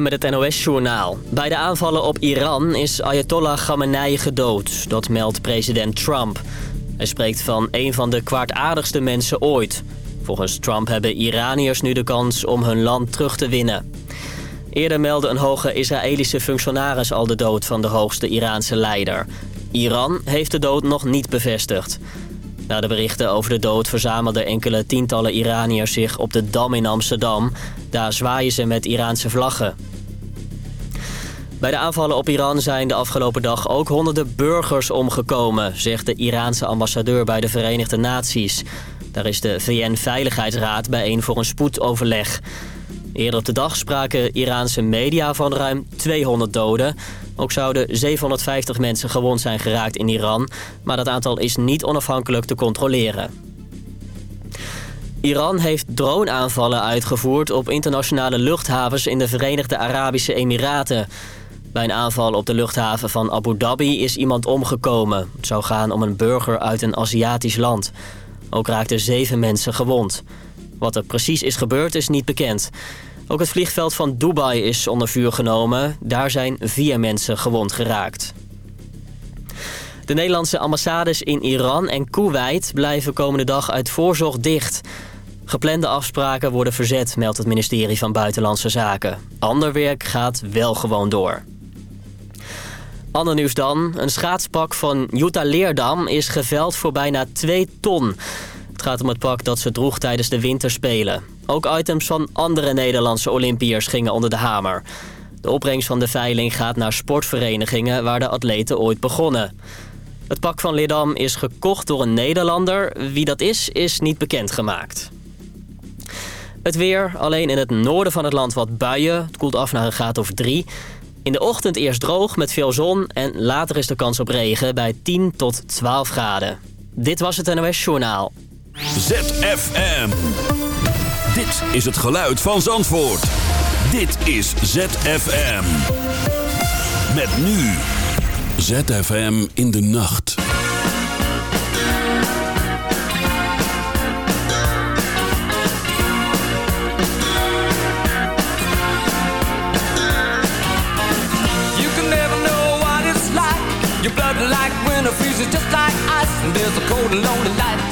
Met het NOS-journaal. Bij de aanvallen op Iran is Ayatollah Khamenei gedood. Dat meldt president Trump. Hij spreekt van een van de kwaadaardigste mensen ooit. Volgens Trump hebben Iraniërs nu de kans om hun land terug te winnen. Eerder meldde een hoge Israëlische functionaris al de dood van de hoogste Iraanse leider. Iran heeft de dood nog niet bevestigd. Na de berichten over de dood verzamelden enkele tientallen Iraniërs zich op de Dam in Amsterdam. Daar zwaaien ze met Iraanse vlaggen. Bij de aanvallen op Iran zijn de afgelopen dag ook honderden burgers omgekomen... zegt de Iraanse ambassadeur bij de Verenigde Naties. Daar is de VN-veiligheidsraad bijeen voor een spoedoverleg. Eerder op de dag spraken Iraanse media van ruim 200 doden. Ook zouden 750 mensen gewond zijn geraakt in Iran... maar dat aantal is niet onafhankelijk te controleren. Iran heeft droneaanvallen uitgevoerd op internationale luchthavens in de Verenigde Arabische Emiraten. Bij een aanval op de luchthaven van Abu Dhabi is iemand omgekomen. Het zou gaan om een burger uit een Aziatisch land. Ook raakten zeven mensen gewond. Wat er precies is gebeurd is niet bekend. Ook het vliegveld van Dubai is onder vuur genomen. Daar zijn vier mensen gewond geraakt. De Nederlandse ambassades in Iran en Kuwait blijven komende dag uit voorzorg dicht. Geplande afspraken worden verzet, meldt het ministerie van Buitenlandse Zaken. Ander werk gaat wel gewoon door. Ander nieuws dan. Een schaatspak van Jutta Leerdam is geveld voor bijna 2 ton. Het gaat om het pak dat ze droeg tijdens de winterspelen. Ook items van andere Nederlandse Olympiërs gingen onder de hamer. De opbrengst van de veiling gaat naar sportverenigingen waar de atleten ooit begonnen. Het pak van Leerdam is gekocht door een Nederlander. Wie dat is, is niet bekendgemaakt. Het weer, alleen in het noorden van het land wat buien. Het koelt af naar een graad of drie. In de ochtend eerst droog met veel zon en later is de kans op regen bij 10 tot 12 graden. Dit was het NOS Journaal. ZFM. Dit is het geluid van Zandvoort. Dit is ZFM. Met nu. ZFM in de nacht. You can never know what it's like. Your blood like winter freezes just like ice. And there's a cold and lonely light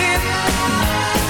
give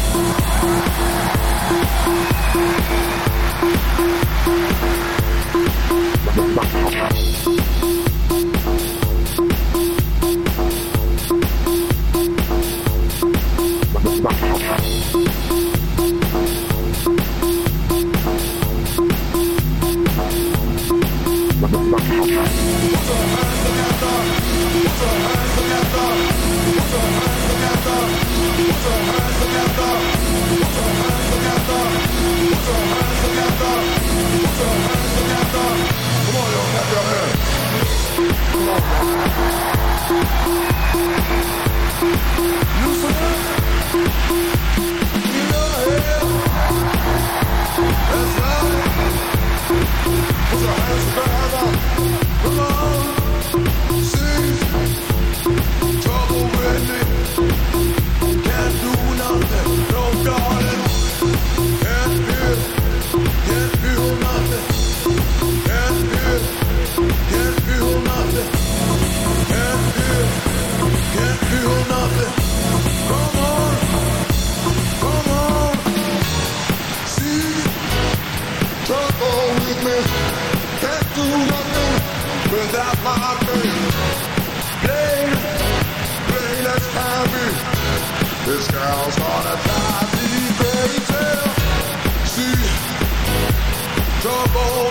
This girl's gonna drive me crazy. See, trouble.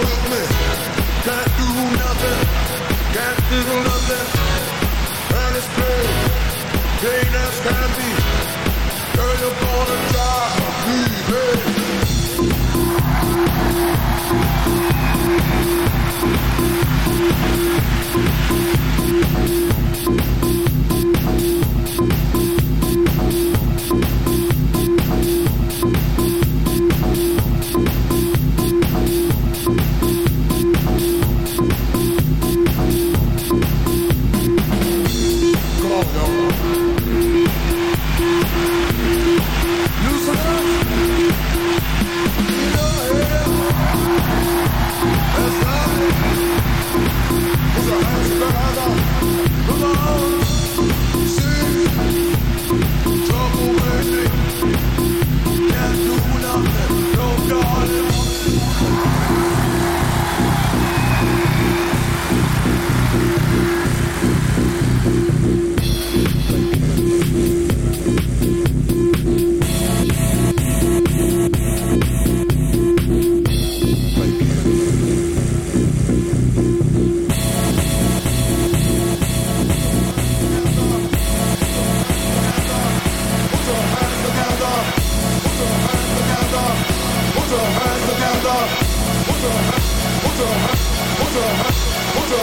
See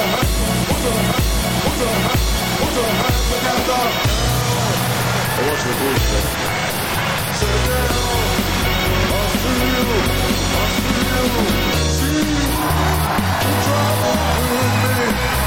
you, you travel.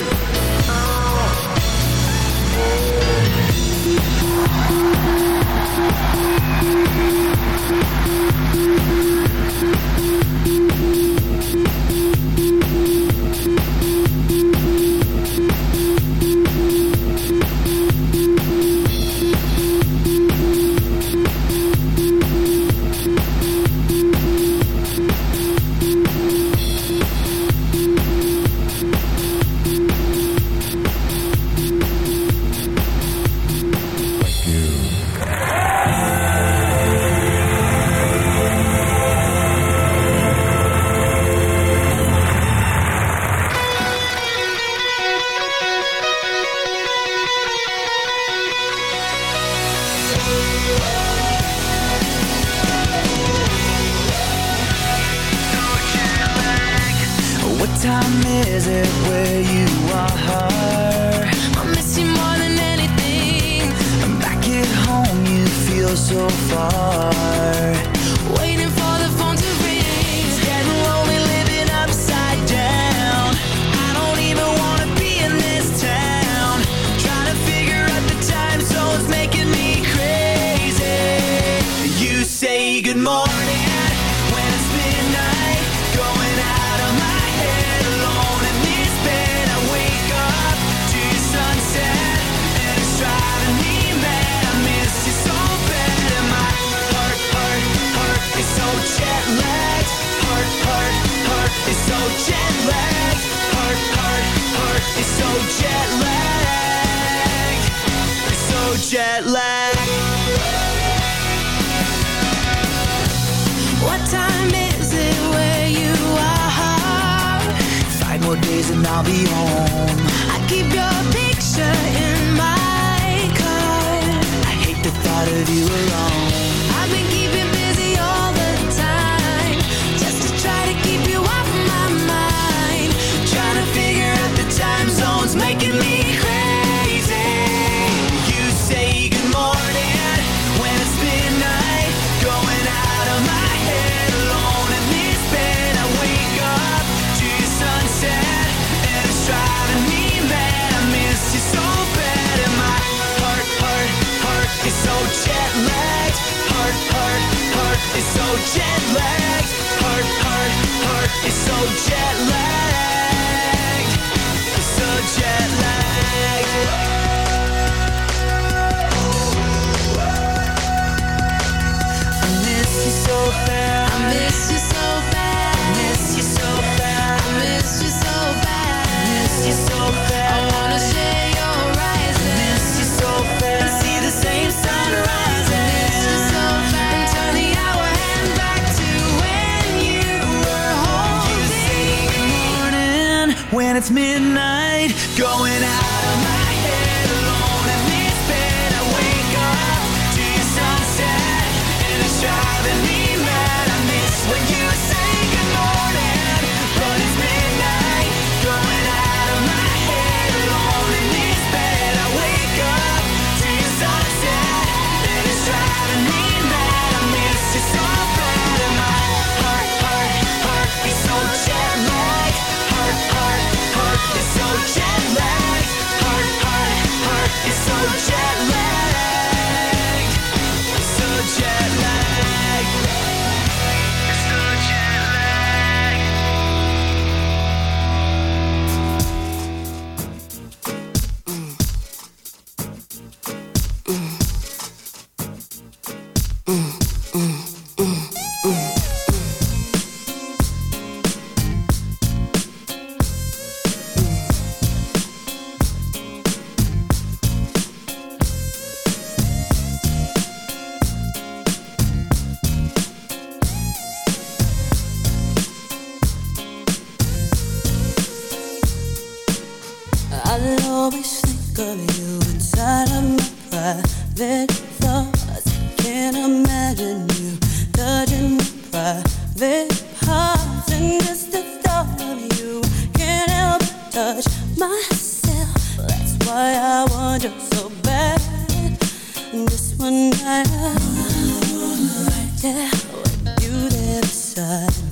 inside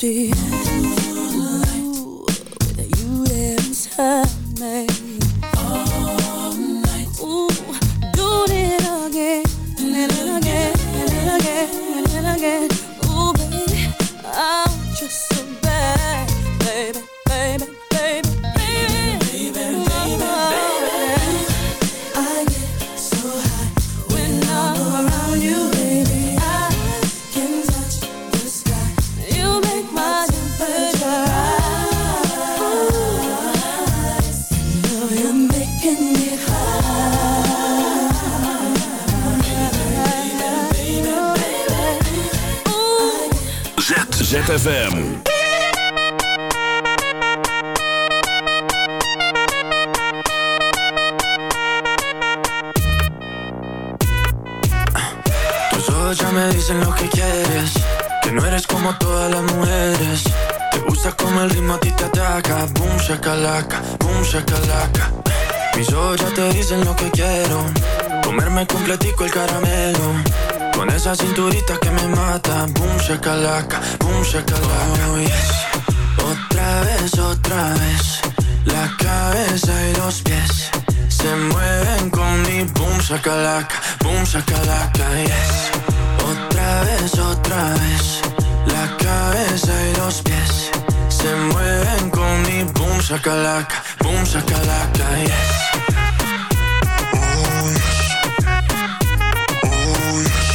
deep shakalaka, boom shakalaka, yes. Oh, yes. Oh, yes.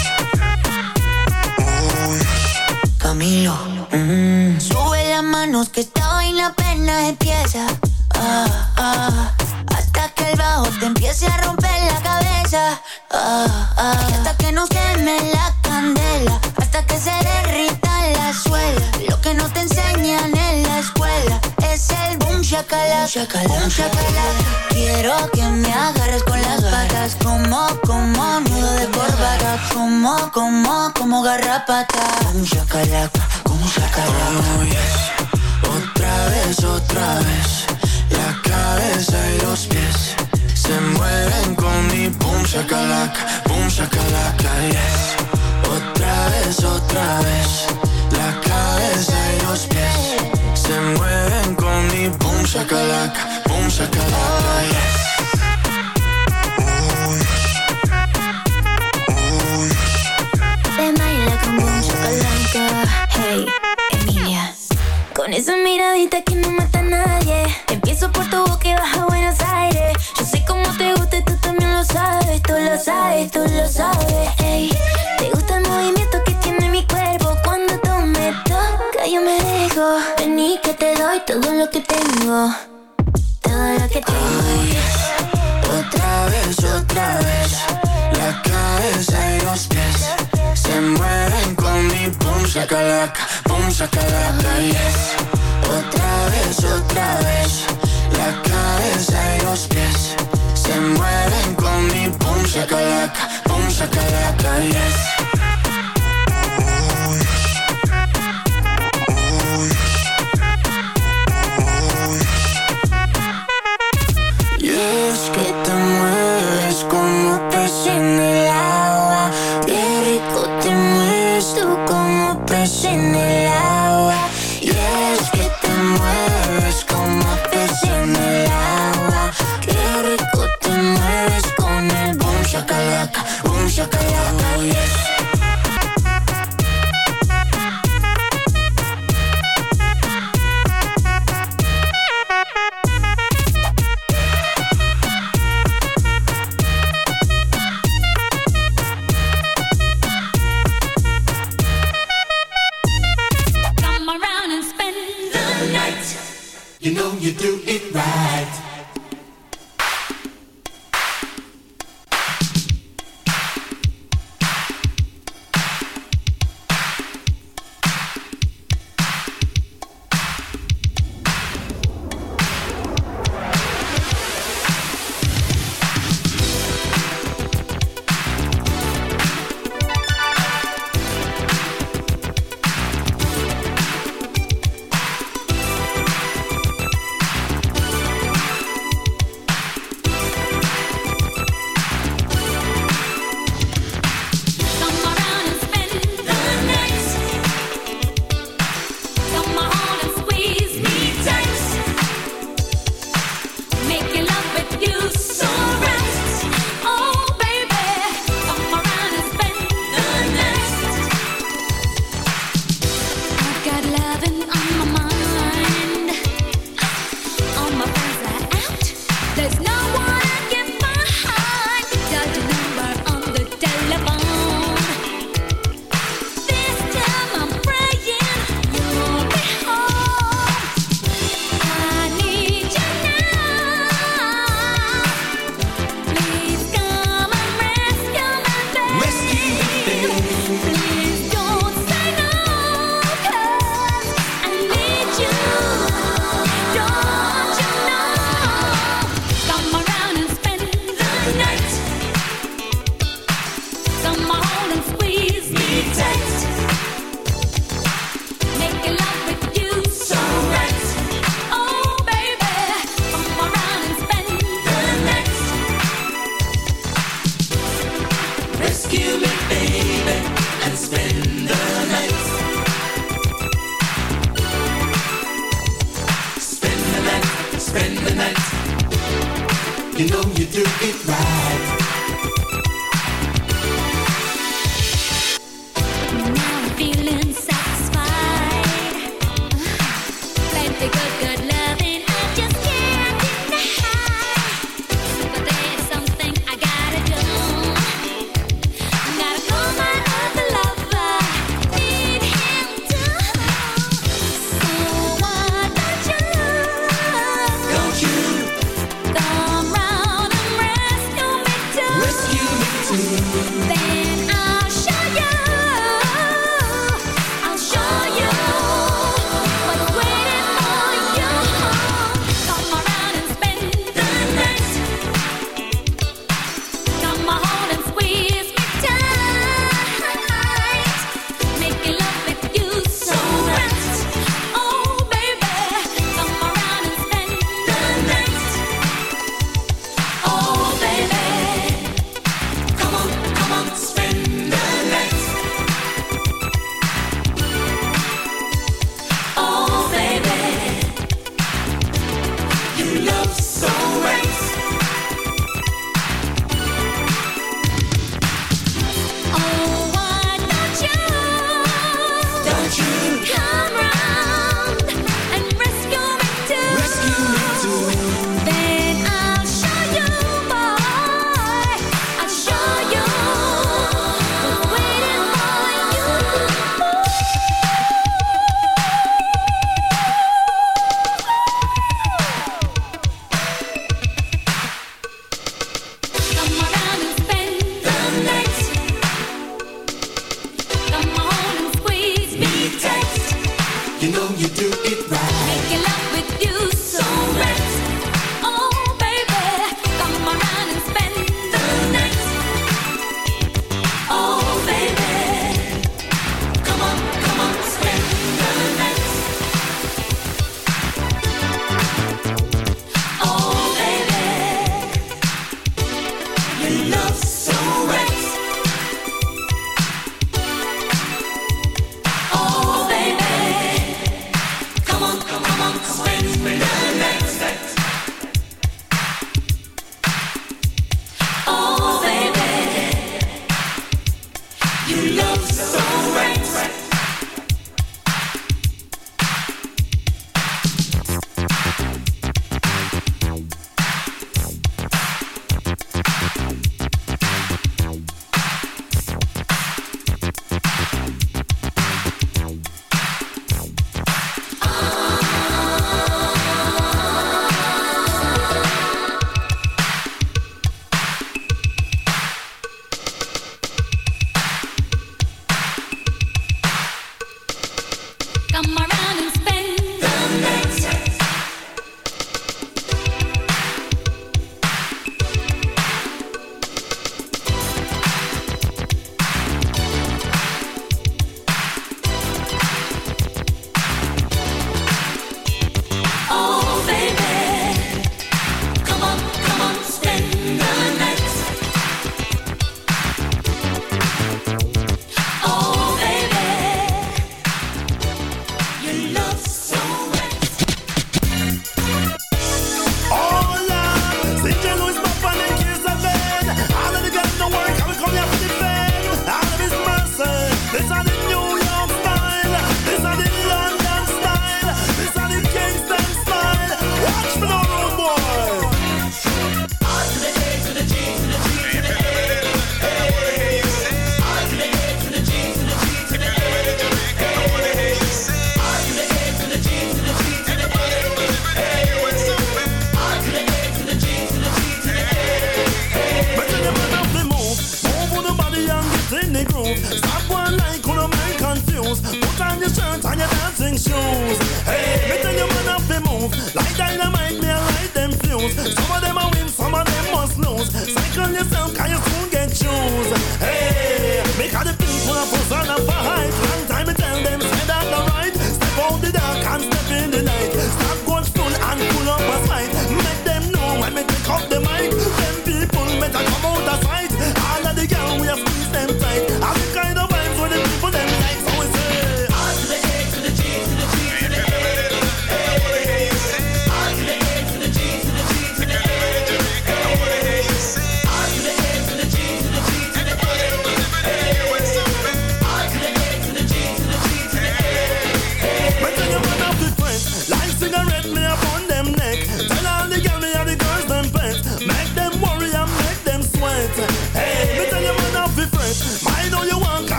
Oh, yes. Camilo. Mm. Sube las manos que esta vaina apenas empieza. Ah, ah, hasta que el bajo te empiece a romper la cabeza. Ah, ah, y hasta que no queme la shakalaka. Boom shakalaka. Quiero que me agarres con las patas. Como, como nudo de corbata. Como, como, como garrapata. Boom shakalaka. Boom shakalaka. Oh, yes. Otra vez, otra vez La cabeza y los pies Se mueven con mi boom shakalaka Boom shakalaka, yes Otra vez, otra vez boom shakalaka Boom shakalaka, yes Oh, yes. Oh, yes. Con boom shakalaka. Hey, esa miradita que no mata a nadie. Empiezo por tu boca y baja Buenos Aires. Yo sé cómo te gusta y tú también lo sabes. Tú lo sabes, tú lo sabes. Ey, te gusta el movimiento Vení que te doy todo lo que tengo. Todo lo que tengo. Otra vez, otra vez La cabeza y los pies Se mueven con mi boom shakalaka Boom shakalaka, yes Otra vez, otra vez La cabeza y los pies Se mueven con mi boom shakalaka Boom shakalaka, yes there's no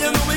you know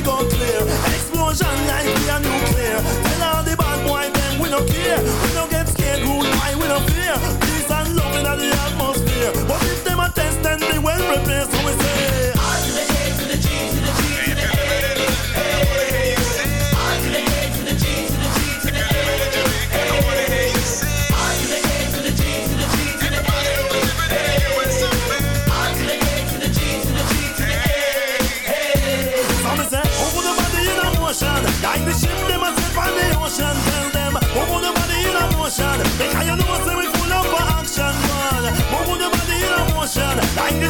motion. Tell them, move the body in a motion. Because you know, say we full up for action, man. Move the body in a motion. Like the